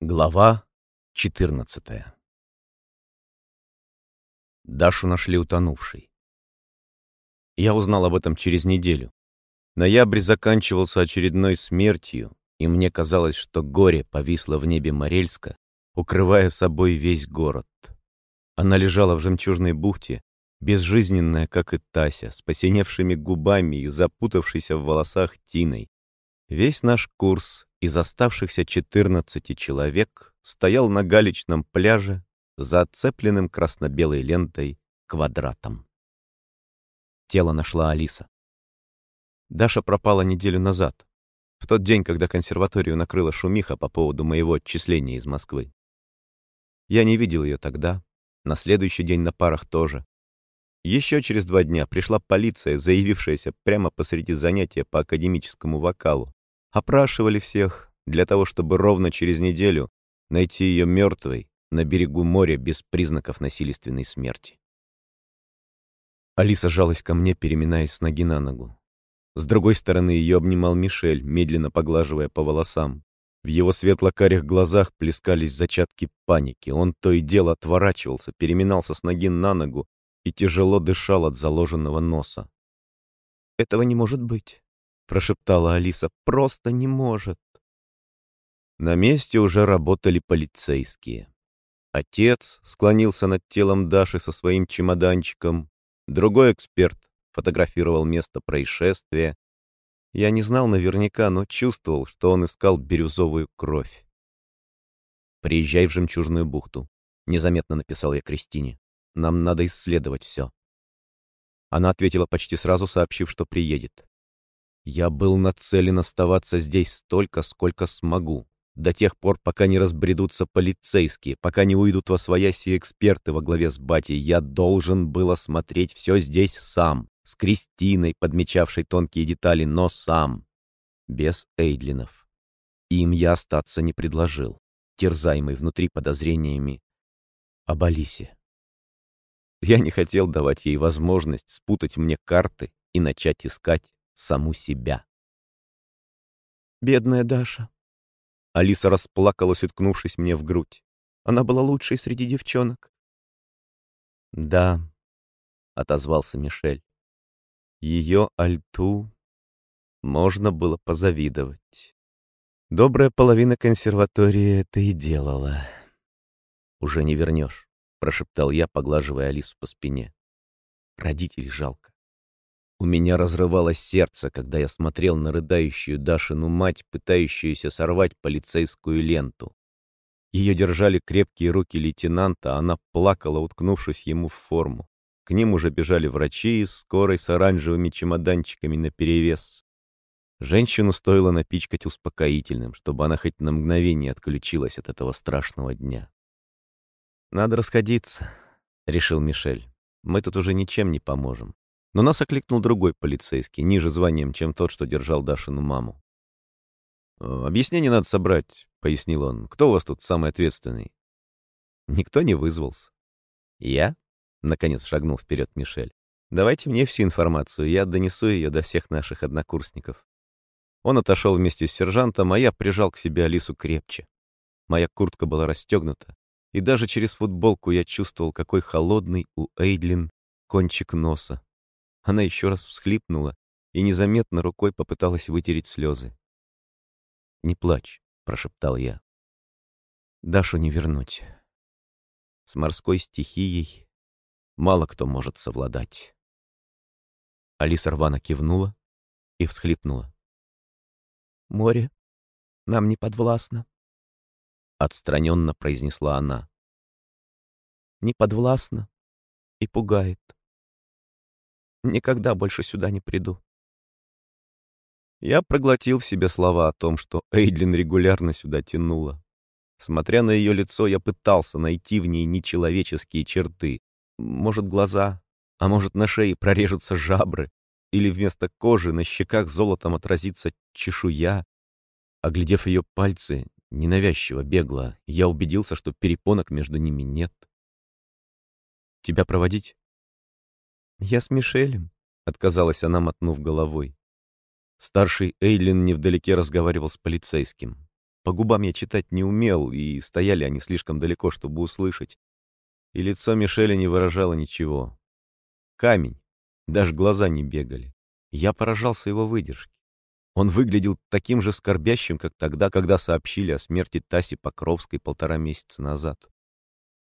Глава 14 Дашу нашли утонувшей. Я узнал об этом через неделю. Ноябрь заканчивался очередной смертью, и мне казалось, что горе повисло в небе Морельска, укрывая собой весь город. Она лежала в жемчужной бухте, безжизненная, как и Тася, с посиневшими губами и запутавшейся в волосах Тиной. Весь наш курс из оставшихся 14 человек стоял на галечном пляже за отцепленным красно-белой лентой квадратом. Тело нашла Алиса. Даша пропала неделю назад, в тот день, когда консерваторию накрыла шумиха по поводу моего отчисления из Москвы. Я не видел ее тогда, на следующий день на парах тоже. Еще через два дня пришла полиция, заявившаяся прямо посреди занятия по академическому вокалу. Опрашивали всех для того, чтобы ровно через неделю найти ее мертвой на берегу моря без признаков насильственной смерти. Алиса жалась ко мне, переминаясь с ноги на ногу. С другой стороны ее обнимал Мишель, медленно поглаживая по волосам. В его светло-карих глазах плескались зачатки паники. Он то и дело отворачивался, переминался с ноги на ногу и тяжело дышал от заложенного носа. «Этого не может быть», — прошептала Алиса. «Просто не может». На месте уже работали полицейские. Отец склонился над телом Даши со своим чемоданчиком. Другой эксперт фотографировал место происшествия. Я не знал наверняка, но чувствовал, что он искал бирюзовую кровь. «Приезжай в Жемчужную бухту», — незаметно написал я Кристине. «Нам надо исследовать все». Она ответила почти сразу, сообщив, что приедет. Я был нацелен оставаться здесь столько, сколько смогу, до тех пор, пока не разбредутся полицейские, пока не уйдут во свояси эксперты во главе с батей. Я должен был осмотреть все здесь сам, с Кристиной, подмечавшей тонкие детали, но сам, без Эйдлинов. Им я остаться не предложил, терзаемый внутри подозрениями об Алисе. Я не хотел давать ей возможность спутать мне карты и начать искать саму себя. «Бедная Даша!» Алиса расплакалась, уткнувшись мне в грудь. Она была лучшей среди девчонок. «Да», — отозвался Мишель. Ее альту можно было позавидовать. Добрая половина консерватории это и делала. «Уже не вернешь», — прошептал я, поглаживая Алису по спине. Родителей жалко. У меня разрывалось сердце, когда я смотрел на рыдающую Дашину мать, пытающуюся сорвать полицейскую ленту. Ее держали крепкие руки лейтенанта, а она плакала, уткнувшись ему в форму. К ним уже бежали врачи из скорой с оранжевыми чемоданчиками наперевес. Женщину стоило напичкать успокоительным, чтобы она хоть на мгновение отключилась от этого страшного дня. «Надо расходиться», — решил Мишель. «Мы тут уже ничем не поможем». Но нас окликнул другой полицейский, ниже званием, чем тот, что держал Дашину маму. «Объяснение надо собрать», — пояснил он. «Кто у вас тут самый ответственный?» Никто не вызвался. «Я?» — наконец шагнул вперед Мишель. «Давайте мне всю информацию, я донесу ее до всех наших однокурсников». Он отошел вместе с сержантом, а я прижал к себе Алису крепче. Моя куртка была расстегнута, и даже через футболку я чувствовал, какой холодный у Эйдлин кончик носа. Она еще раз всхлипнула и незаметно рукой попыталась вытереть слезы. «Не плачь», — прошептал я. «Дашу не вернуть. С морской стихией мало кто может совладать. Алиса рвано кивнула и всхлипнула. «Море нам не подвластно», — отстраненно произнесла она. «Не подвластно и пугает. Никогда больше сюда не приду». Я проглотил в себе слова о том, что Эйдлин регулярно сюда тянула. Смотря на ее лицо, я пытался найти в ней нечеловеческие черты, может, глаза, а может, на шее прорежутся жабры, или вместо кожи на щеках золотом отразится чешуя. Оглядев ее пальцы, ненавязчиво бегло, я убедился, что перепонок между ними нет. «Тебя проводить?» «Я с Мишелем», — отказалась она, мотнув головой. Старший Эйлин невдалеке разговаривал с полицейским. По губам я читать не умел, и стояли они слишком далеко, чтобы услышать. И лицо Мишеля не выражало ничего. Камень. Даже глаза не бегали. Я поражался его выдержке. Он выглядел таким же скорбящим, как тогда, когда сообщили о смерти Таси Покровской полтора месяца назад.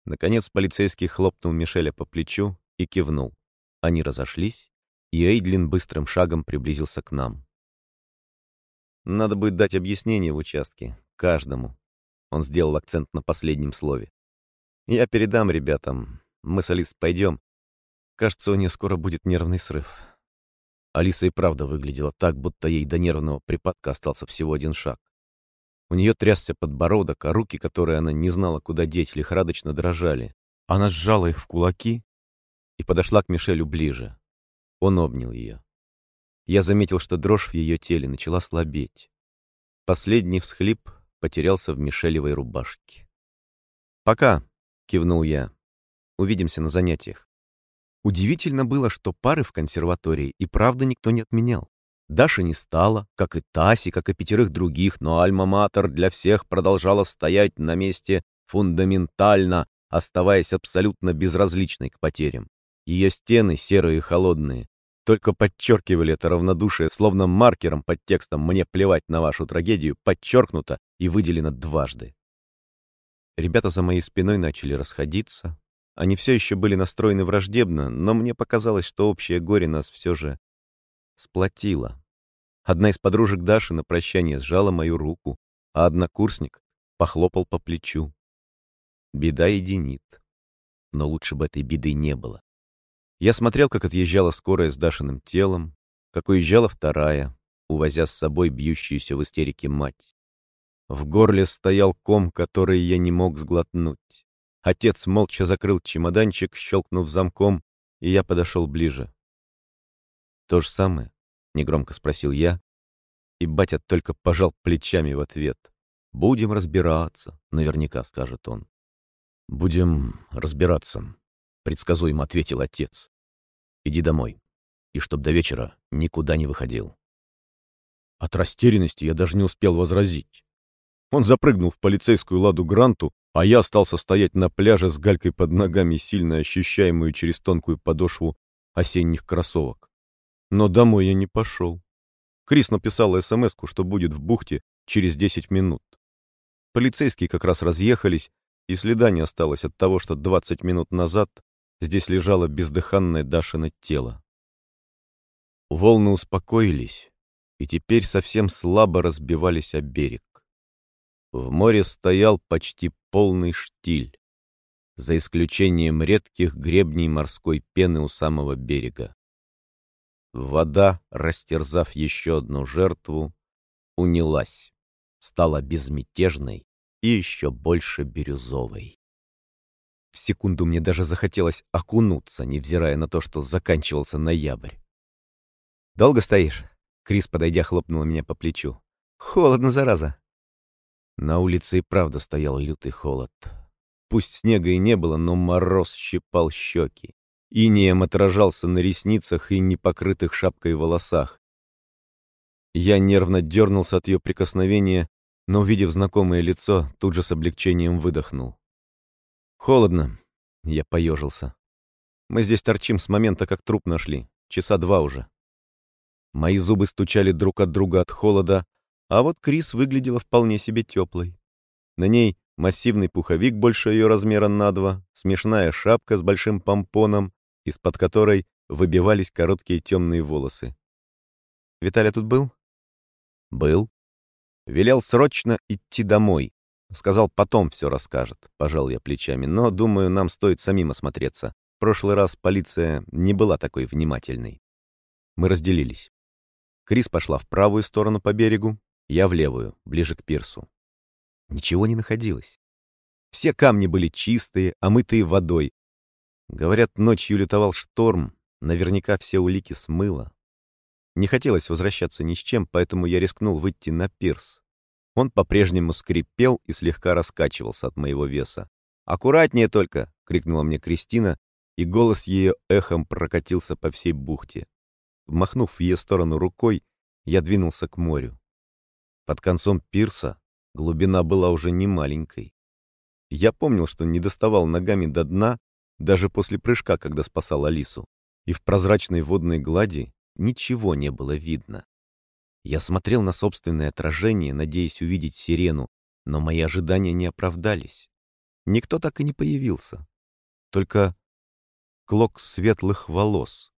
Наконец полицейский хлопнул Мишеля по плечу и кивнул. Они разошлись, и Эйдлин быстрым шагом приблизился к нам. Надо будет дать объяснение в участке, каждому. Он сделал акцент на последнем слове. Я передам ребятам. Мы с Алис пойдем. Кажется, у нее скоро будет нервный срыв. Алиса и правда выглядела так, будто ей до нервного припадка остался всего один шаг. У нее трясся подбородок, а руки, которые она не знала, куда деть, лихорадочно дрожали. Она сжала их в кулаки и подошла к Мишелю ближе. Он обнял ее. Я заметил, что дрожь в ее теле начала слабеть. Последний всхлип потерялся в Мишелевой рубашке. «Пока», — кивнул я. «Увидимся на занятиях». Удивительно было, что пары в консерватории и правда никто не отменял. Даша не стала, как и Таси, как и пятерых других, но Альма-Матер для всех продолжала стоять на месте фундаментально, оставаясь абсолютно безразличной к потерям. Ее стены, серые и холодные, только подчеркивали это равнодушие, словно маркером под текстом «Мне плевать на вашу трагедию» подчеркнуто и выделено дважды. Ребята за моей спиной начали расходиться, они все еще были настроены враждебно, но мне показалось, что общее горе нас все же сплотило. Одна из подружек Даши на прощание сжала мою руку, а однокурсник похлопал по плечу. Беда единит. Но лучше бы этой беды не было. Я смотрел, как отъезжала скорая с Дашиным телом, как уезжала вторая, увозя с собой бьющуюся в истерике мать. В горле стоял ком, который я не мог сглотнуть. Отец молча закрыл чемоданчик, щелкнув замком, и я подошел ближе. «То же самое?» — негромко спросил я, и батя только пожал плечами в ответ. «Будем разбираться», — наверняка скажет он. «Будем разбираться», — предсказуемо ответил отец. «Иди домой, и чтоб до вечера никуда не выходил». От растерянности я даже не успел возразить. Он запрыгнул в полицейскую ладу Гранту, а я остался стоять на пляже с галькой под ногами, сильно ощущаемую через тонкую подошву осенних кроссовок. Но домой я не пошел. Крис написал смс что будет в бухте через 10 минут. Полицейские как раз разъехались, и следа не осталось от того, что 20 минут назад здесь лежало бездыханное Дашино тело. Волны успокоились, и теперь совсем слабо разбивались о берег. В море стоял почти полный штиль, за исключением редких гребней морской пены у самого берега. Вода, растерзав еще одну жертву, унялась, стала безмятежной и еще больше бирюзовой. В секунду мне даже захотелось окунуться, невзирая на то, что заканчивался ноябрь. «Долго стоишь?» Крис, подойдя, хлопнула меня по плечу. «Холодно, зараза!» На улице и правда стоял лютый холод. Пусть снега и не было, но мороз щипал щеки. Инеем отражался на ресницах и непокрытых шапкой волосах. Я нервно дернулся от ее прикосновения, но, увидев знакомое лицо, тут же с облегчением выдохнул. «Холодно», — я поежился. «Мы здесь торчим с момента, как труп нашли. Часа два уже». Мои зубы стучали друг от друга от холода, а вот Крис выглядела вполне себе теплой. На ней массивный пуховик больше ее размера на два, смешная шапка с большим помпоном, из-под которой выбивались короткие темные волосы. «Виталя тут был?» «Был. Велел срочно идти домой. Сказал, потом все расскажет», — пожал я плечами. «Но, думаю, нам стоит самим осмотреться. В прошлый раз полиция не была такой внимательной». Мы разделились. Крис пошла в правую сторону по берегу, я в левую, ближе к пирсу. Ничего не находилось. Все камни были чистые, омытые водой. Говорят, ночью лютовал шторм, наверняка все улики смыло. Не хотелось возвращаться ни с чем, поэтому я рискнул выйти на пирс. Он по-прежнему скрипел и слегка раскачивался от моего веса. «Аккуратнее только!» — крикнула мне Кристина, и голос ее эхом прокатился по всей бухте. Махнув в ее сторону рукой, я двинулся к морю. Под концом пирса Глубина была уже не маленькой. Я помнил, что не доставал ногами до дна даже после прыжка, когда спасал Алису, и в прозрачной водной глади ничего не было видно. Я смотрел на собственное отражение, надеясь увидеть сирену, но мои ожидания не оправдались. Никто так и не появился. Только клок светлых волос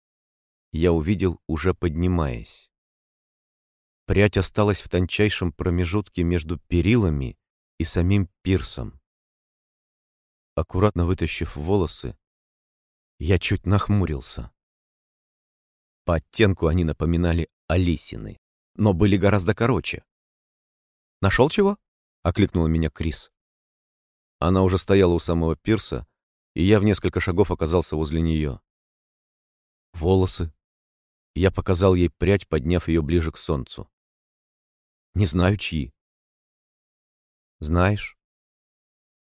я увидел, уже поднимаясь. Прядь осталась в тончайшем промежутке между перилами и самим пирсом. Аккуратно вытащив волосы, я чуть нахмурился. По оттенку они напоминали Алисины, но были гораздо короче. «Нашел чего?» — окликнула меня Крис. Она уже стояла у самого пирса, и я в несколько шагов оказался возле нее. Волосы. Я показал ей прядь, подняв ее ближе к солнцу. Не знаю, чьи. Знаешь?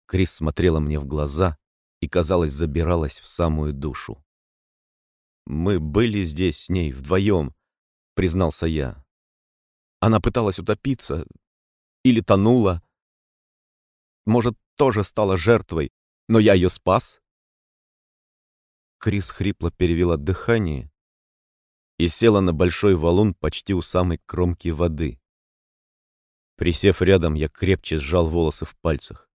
Крис смотрела мне в глаза и, казалось, забиралась в самую душу. Мы были здесь с ней вдвоем, признался я. Она пыталась утопиться или тонула. Может, тоже стала жертвой, но я ее спас. Крис хрипло перевела дыхание и села на большой валун почти у самой кромки воды. Присев рядом, я крепче сжал волосы в пальцах.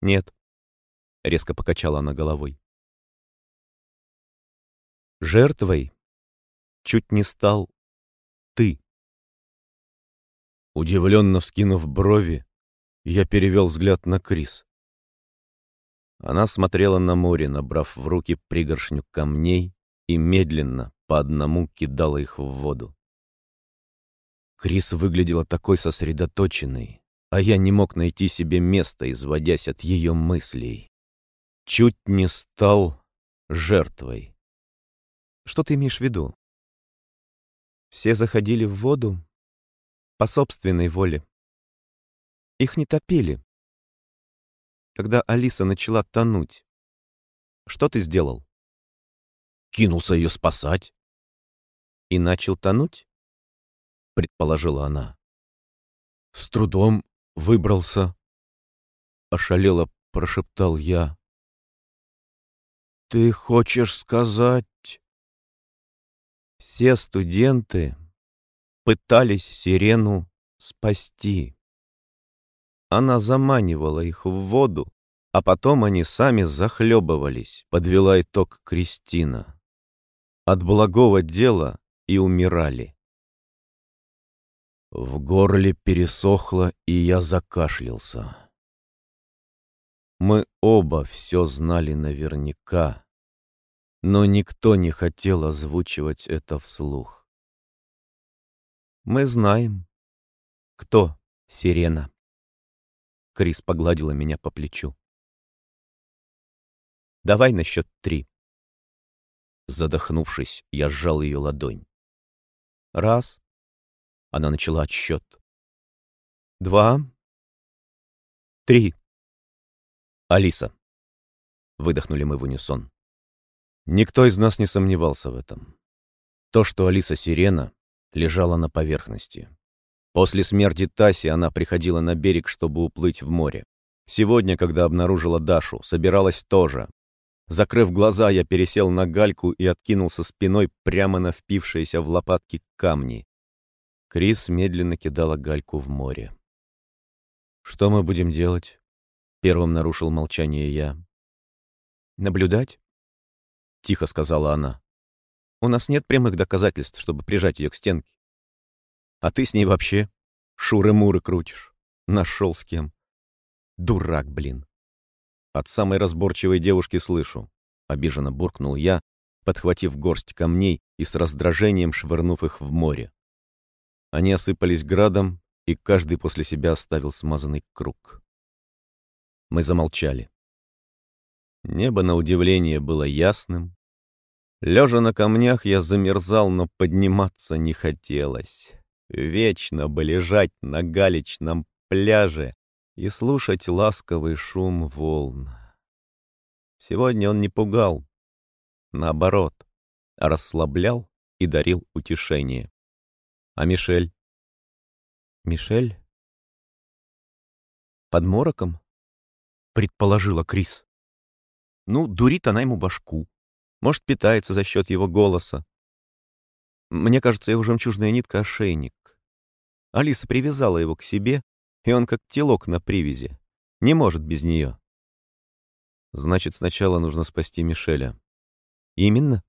«Нет», — резко покачала она головой. «Жертвой чуть не стал ты». Удивленно вскинув брови, я перевел взгляд на Крис. Она смотрела на море, набрав в руки пригоршню камней и медленно по одному кидала их в воду. Крис выглядела такой сосредоточенной, а я не мог найти себе места, изводясь от ее мыслей. Чуть не стал жертвой. Что ты имеешь в виду? Все заходили в воду по собственной воле. Их не топили. Когда Алиса начала тонуть, что ты сделал? Кинулся ее спасать. И начал тонуть? Предположила она. С трудом выбрался. Ошалело прошептал я. Ты хочешь сказать... Все студенты пытались сирену спасти. Она заманивала их в воду, а потом они сами захлебывались, подвела итог Кристина. От благого дела и умирали. В горле пересохло, и я закашлялся. Мы оба все знали наверняка, но никто не хотел озвучивать это вслух. Мы знаем, кто сирена. Крис погладила меня по плечу. «Давай на счет три». Задохнувшись, я сжал ее ладонь. «Раз». Она начала отсчет. «Два». «Три». «Алиса». Выдохнули мы в унисон. Никто из нас не сомневался в этом. То, что Алиса Сирена, лежала на поверхности. После смерти Таси она приходила на берег, чтобы уплыть в море. Сегодня, когда обнаружила Дашу, собиралась тоже. Закрыв глаза, я пересел на гальку и откинулся спиной прямо на впившиеся в лопатки камни. Крис медленно кидала гальку в море. «Что мы будем делать?» — первым нарушил молчание я. «Наблюдать?» — тихо сказала она. «У нас нет прямых доказательств, чтобы прижать ее к стенке. А ты с ней вообще шуры-муры крутишь. Нашел с кем. Дурак, блин. От самой разборчивой девушки слышу. Обиженно буркнул я, подхватив горсть камней и с раздражением швырнув их в море. Они осыпались градом, и каждый после себя оставил смазанный круг. Мы замолчали. Небо, на удивление, было ясным. Лежа на камнях, я замерзал, но подниматься не хотелось. Вечно бы лежать на галечном пляже и слушать ласковый шум волн. Сегодня он не пугал, наоборот, расслаблял и дарил утешение. А Мишель? Мишель под мороком, предположила Крис. Ну, дурит она ему башку. Может, питается за счет его голоса. Мне кажется, его жемчужная нитка — ошейник. Алиса привязала его к себе, и он как телок на привязи. Не может без нее. Значит, сначала нужно спасти Мишеля. Именно.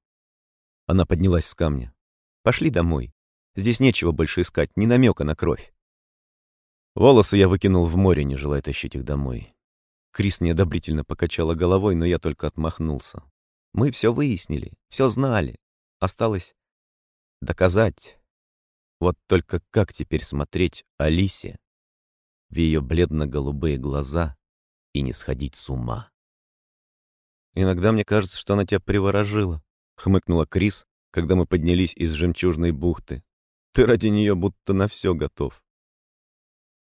Она поднялась с камня. Пошли домой. Здесь нечего больше искать, ни намека на кровь. Волосы я выкинул в море, не желая тащить их домой. Крис неодобрительно покачала головой, но я только отмахнулся. Мы все выяснили, все знали. Осталось доказать. Вот только как теперь смотреть Алисе в ее бледно-голубые глаза и не сходить с ума? «Иногда мне кажется, что она тебя приворожила», — хмыкнула Крис, когда мы поднялись из жемчужной бухты. «Ты ради нее будто на все готов».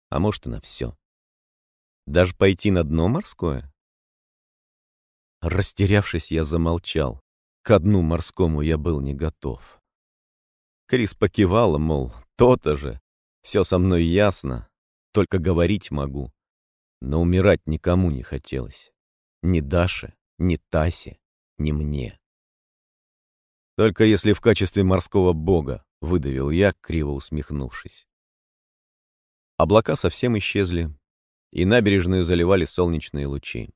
А может, и на все. Даже пойти на дно морское? Растерявшись, я замолчал. Ко дну морскому я был не готов. Крис покивала, мол, то-то же. Все со мной ясно, только говорить могу. Но умирать никому не хотелось. Ни Даше, ни Тасе, ни мне. Только если в качестве морского бога, выдавил я, криво усмехнувшись. Облака совсем исчезли, и набережную заливали солнечные лучи.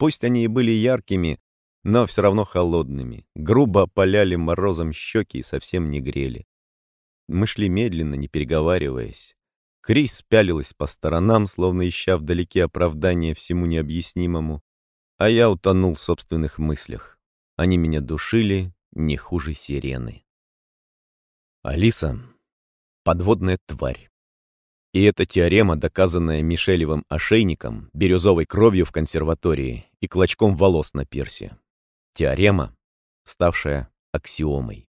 Пусть они и были яркими, но все равно холодными, грубо опаляли морозом щеки и совсем не грели. Мы шли медленно, не переговариваясь. Крис пялилась по сторонам, словно ища вдалеке оправдания всему необъяснимому, а я утонул в собственных мыслях. Они меня душили не хуже сирены. Алиса — подводная тварь. И эта теорема, доказанная Мишелевым ошейником, бирюзовой кровью в консерватории и клочком волос на пирсе. Теорема, ставшая аксиомой.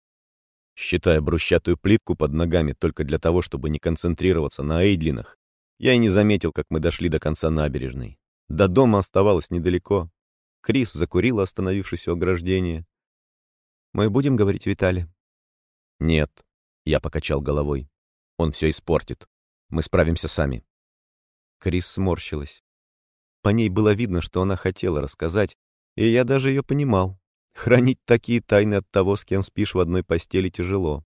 Считая брусчатую плитку под ногами только для того, чтобы не концентрироваться на Эйдлинах, я и не заметил, как мы дошли до конца набережной. До дома оставалось недалеко. Крис закурила, остановившись у ограждения. «Мы будем говорить Витале?» «Нет», — я покачал головой. «Он все испортит». Мы справимся сами». Крис сморщилась. По ней было видно, что она хотела рассказать, и я даже ее понимал. Хранить такие тайны от того, с кем спишь в одной постели, тяжело.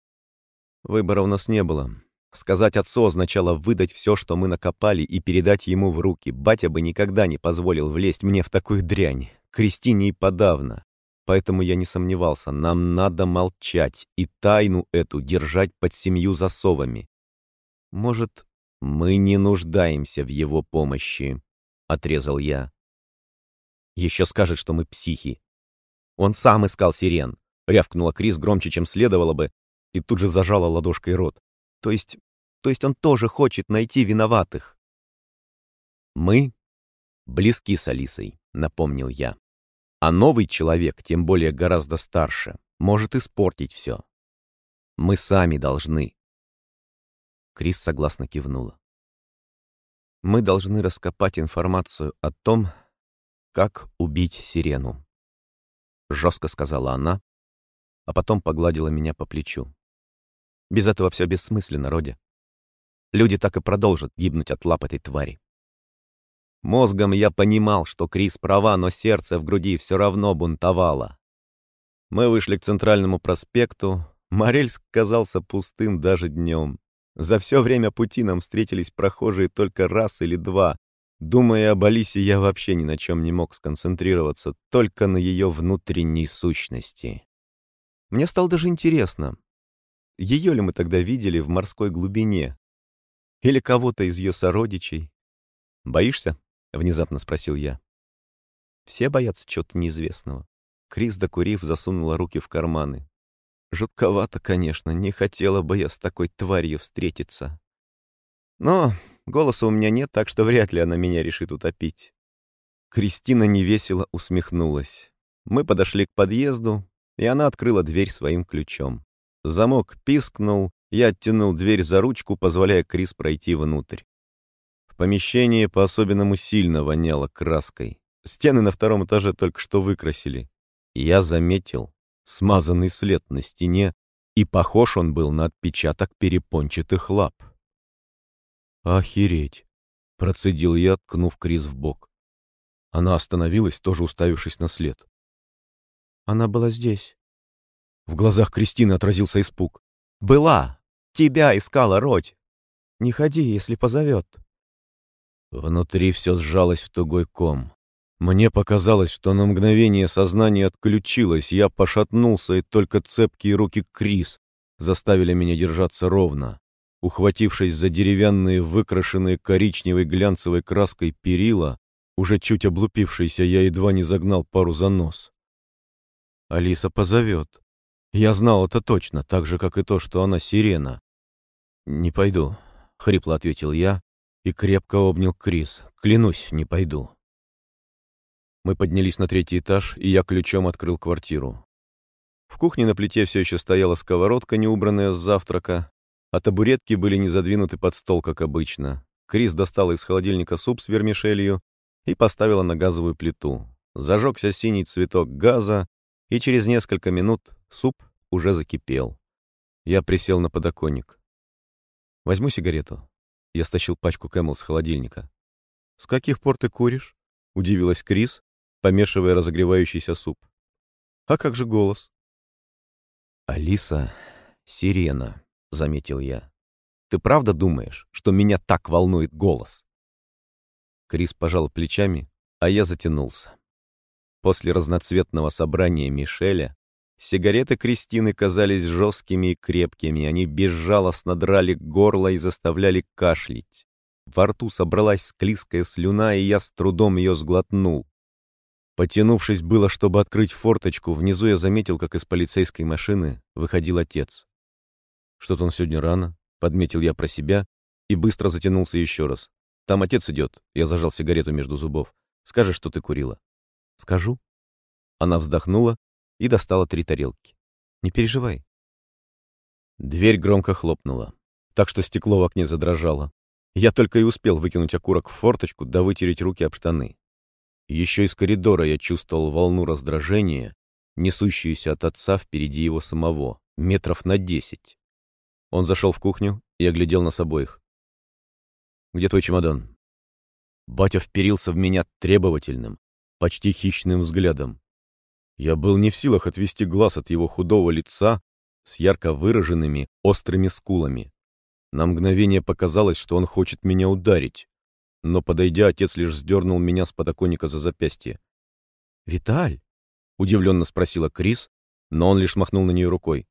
Выбора у нас не было. Сказать отцу означало выдать все, что мы накопали, и передать ему в руки. Батя бы никогда не позволил влезть мне в такую дрянь. Кристине и подавно. Поэтому я не сомневался, нам надо молчать и тайну эту держать под семью засовами. Может, «Мы не нуждаемся в его помощи», — отрезал я. «Еще скажет, что мы психи». «Он сам искал сирен», — рявкнула Крис громче, чем следовало бы, и тут же зажала ладошкой рот. «То есть... то есть он тоже хочет найти виноватых». «Мы близки с Алисой», — напомнил я. «А новый человек, тем более гораздо старше, может испортить все. Мы сами должны Крис согласно кивнула. «Мы должны раскопать информацию о том, как убить сирену», — жестко сказала она, а потом погладила меня по плечу. «Без этого все бессмысленно, Роди. Люди так и продолжат гибнуть от лап этой твари». Мозгом я понимал, что Крис права, но сердце в груди все равно бунтовало. Мы вышли к центральному проспекту. Морельск казался пустым даже днем. За все время пути нам встретились прохожие только раз или два. Думая об Алисе, я вообще ни на чем не мог сконцентрироваться, только на ее внутренней сущности. Мне стало даже интересно, ее ли мы тогда видели в морской глубине? Или кого-то из ее сородичей? «Боишься?» — внезапно спросил я. Все боятся чего-то неизвестного. Крис, докурив, засунула руки в карманы. Жутковато, конечно, не хотела бы я с такой тварью встретиться. Но голоса у меня нет, так что вряд ли она меня решит утопить. Кристина невесело усмехнулась. Мы подошли к подъезду, и она открыла дверь своим ключом. Замок пискнул, я оттянул дверь за ручку, позволяя Крис пройти внутрь. В помещении по-особенному сильно воняло краской. Стены на втором этаже только что выкрасили. Я заметил, смазанный след на стене, и похож он был на отпечаток перепончатых лап. «Охереть!» — Процедил я, ткнув Крис в бок. Она остановилась, тоже уставившись на след. Она была здесь. В глазах Кристины отразился испуг. «Была! Тебя искала Родь! Не ходи, если позовет!» Внутри все сжалось в тугой ком. Мне показалось, что на мгновение сознание отключилось, я пошатнулся, и только цепкие руки Крис заставили меня держаться ровно. Ухватившись за деревянные, выкрашенные коричневой глянцевой краской перила, уже чуть облупившийся, я едва не загнал пару за нос. Алиса позовет. Я знал это точно, так же, как и то, что она сирена. «Не пойду», — хрипло ответил я и крепко обнял Крис. «Клянусь, не пойду». Мы поднялись на третий этаж, и я ключом открыл квартиру. В кухне на плите все еще стояла сковородка, не убранная с завтрака, а табуретки были не задвинуты под стол, как обычно. Крис достала из холодильника суп с вермишелью и поставила на газовую плиту. Зажегся синий цветок газа, и через несколько минут суп уже закипел. Я присел на подоконник. «Возьму сигарету». Я стащил пачку Кэмл с холодильника. «С каких пор ты куришь?» — удивилась Крис, помешивая разогревающийся суп. «А как же голос?» «Алиса — сирена», — заметил я. «Ты правда думаешь, что меня так волнует голос?» Крис пожал плечами, а я затянулся. После разноцветного собрания Мишеля сигареты Кристины казались жесткими и крепкими, они безжалостно драли горло и заставляли кашлять. Во рту собралась склизкая слюна, и я с трудом ее сглотнул. Потянувшись было, чтобы открыть форточку, внизу я заметил, как из полицейской машины выходил отец. «Что-то он сегодня рано», — подметил я про себя и быстро затянулся еще раз. «Там отец идет», — я зажал сигарету между зубов. «Скажешь, что ты курила?» «Скажу». Она вздохнула и достала три тарелки. «Не переживай». Дверь громко хлопнула, так что стекло в окне задрожало. Я только и успел выкинуть окурок в форточку да вытереть руки об штаны. Еще из коридора я чувствовал волну раздражения, несущуюся от отца впереди его самого, метров на десять. Он зашел в кухню и оглядел нас обоих. «Где твой чемодан?» Батя вперился в меня требовательным, почти хищным взглядом. Я был не в силах отвести глаз от его худого лица с ярко выраженными острыми скулами. На мгновение показалось, что он хочет меня ударить, но, подойдя, отец лишь сдернул меня с подоконника за запястье. «Виталь?» — удивленно спросила Крис, но он лишь махнул на нее рукой.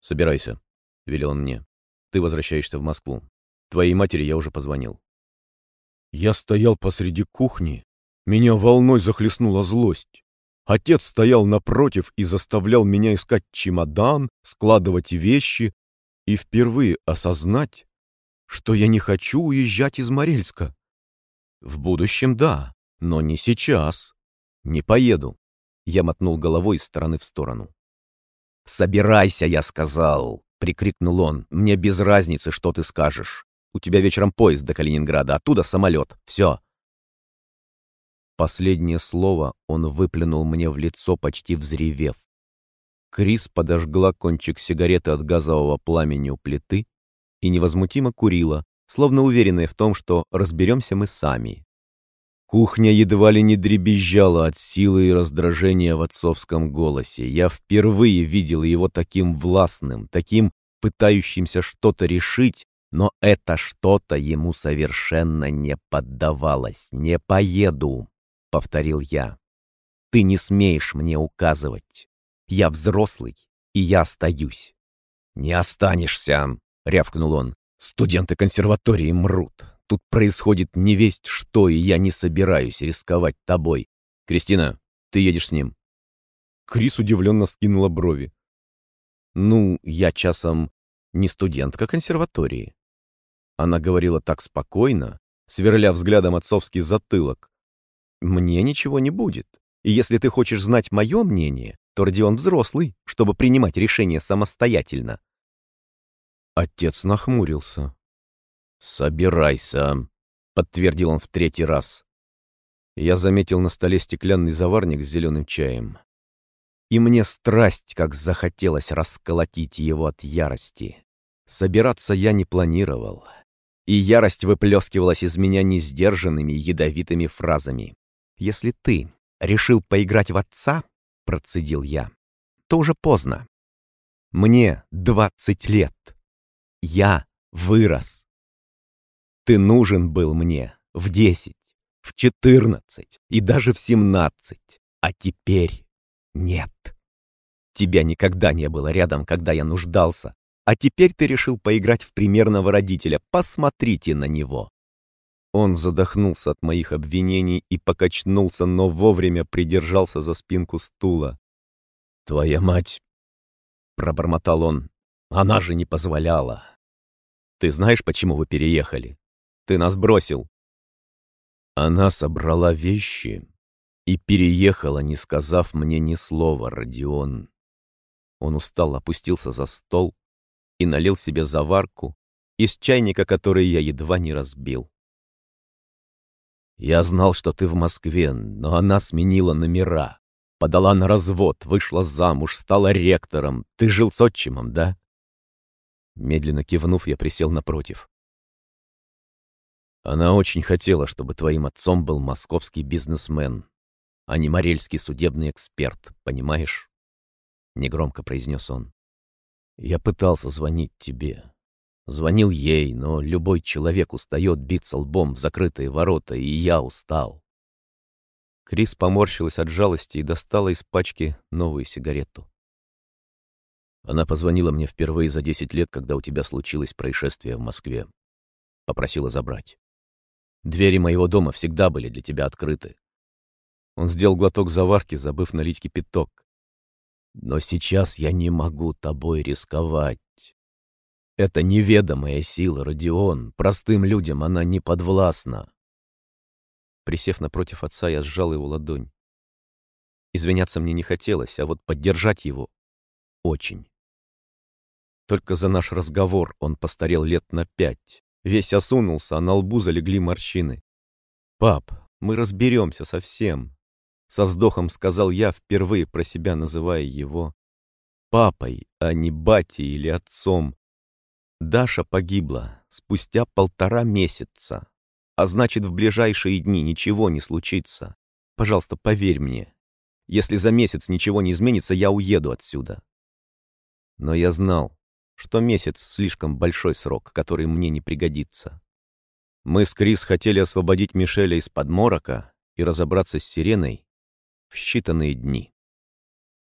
«Собирайся», — велел он мне. «Ты возвращаешься в Москву. Твоей матери я уже позвонил». Я стоял посреди кухни. Меня волной захлестнула злость. Отец стоял напротив и заставлял меня искать чемодан, складывать вещи и впервые осознать, что я не хочу уезжать из Морельска. В будущем да, но не сейчас. Не поеду. Я мотнул головой из стороны в сторону. «Собирайся, я сказал!» — прикрикнул он. «Мне без разницы, что ты скажешь. У тебя вечером поезд до Калининграда, оттуда самолет. Все!» Последнее слово он выплюнул мне в лицо, почти взревев. Крис подожгла кончик сигареты от газового пламени у плиты и невозмутимо курила, словно уверенные в том, что разберемся мы сами. Кухня едва ли не дребезжала от силы и раздражения в отцовском голосе. Я впервые видел его таким властным, таким пытающимся что-то решить, но это что-то ему совершенно не поддавалось. «Не поеду», — повторил я. «Ты не смеешь мне указывать. Я взрослый, и я остаюсь». «Не останешься», — рявкнул он. Студенты консерватории мрут. Тут происходит невесть что, и я не собираюсь рисковать тобой. Кристина, ты едешь с ним. Крис удивленно вскинула брови. Ну, я часом не студентка консерватории. Она говорила так спокойно, сверля взглядом отцовский затылок. Мне ничего не будет. И если ты хочешь знать мое мнение, то Родион взрослый, чтобы принимать решения самостоятельно. Отец нахмурился. «Собирайся», — подтвердил он в третий раз. Я заметил на столе стеклянный заварник с зеленым чаем. И мне страсть, как захотелось расколотить его от ярости. Собираться я не планировал. и ярость выплескивалась из меня несдержанными ядовитыми фразами. «Если ты решил поиграть в отца, — процедил я, — то уже поздно. Мне двадцать лет. Я вырос. Ты нужен был мне в десять, в четырнадцать и даже в семнадцать, а теперь нет. Тебя никогда не было рядом, когда я нуждался, а теперь ты решил поиграть в примерного родителя. Посмотрите на него. Он задохнулся от моих обвинений и покачнулся, но вовремя придержался за спинку стула. «Твоя мать...» — пробормотал он. «Она же не позволяла. Ты знаешь, почему вы переехали? Ты нас бросил». Она собрала вещи и переехала, не сказав мне ни слова, Родион. Он устал, опустился за стол и налил себе заварку из чайника, который я едва не разбил. Я знал, что ты в Москве, но она сменила номера. Подала на развод, вышла замуж, стала ректором. Ты жил с отчимом, да? Медленно кивнув, я присел напротив. Она очень хотела, чтобы твоим отцом был московский бизнесмен, а не морельский судебный эксперт, понимаешь? Негромко произнес он. Я пытался звонить тебе, Звонил ей, но любой человек устает биться лбом в закрытые ворота, и я устал. Крис поморщилась от жалости и достала из пачки новую сигарету. Она позвонила мне впервые за десять лет, когда у тебя случилось происшествие в Москве. Попросила забрать. Двери моего дома всегда были для тебя открыты. Он сделал глоток заварки, забыв налить кипяток. Но сейчас я не могу тобой рисковать. Это неведомая сила, Родион. Простым людям она не подвластна. Присев напротив отца, я сжал его ладонь. Извиняться мне не хотелось, а вот поддержать его — очень. Только за наш разговор он постарел лет на пять. Весь осунулся, а на лбу залегли морщины. «Пап, мы разберемся со всем», — со вздохом сказал я, впервые про себя называя его папой, а не батей или отцом, Даша погибла спустя полтора месяца. А значит, в ближайшие дни ничего не случится. Пожалуйста, поверь мне. Если за месяц ничего не изменится, я уеду отсюда. Но я знал, что месяц — слишком большой срок, который мне не пригодится. Мы с Крис хотели освободить Мишеля из-под морока и разобраться с Сиреной в считанные дни.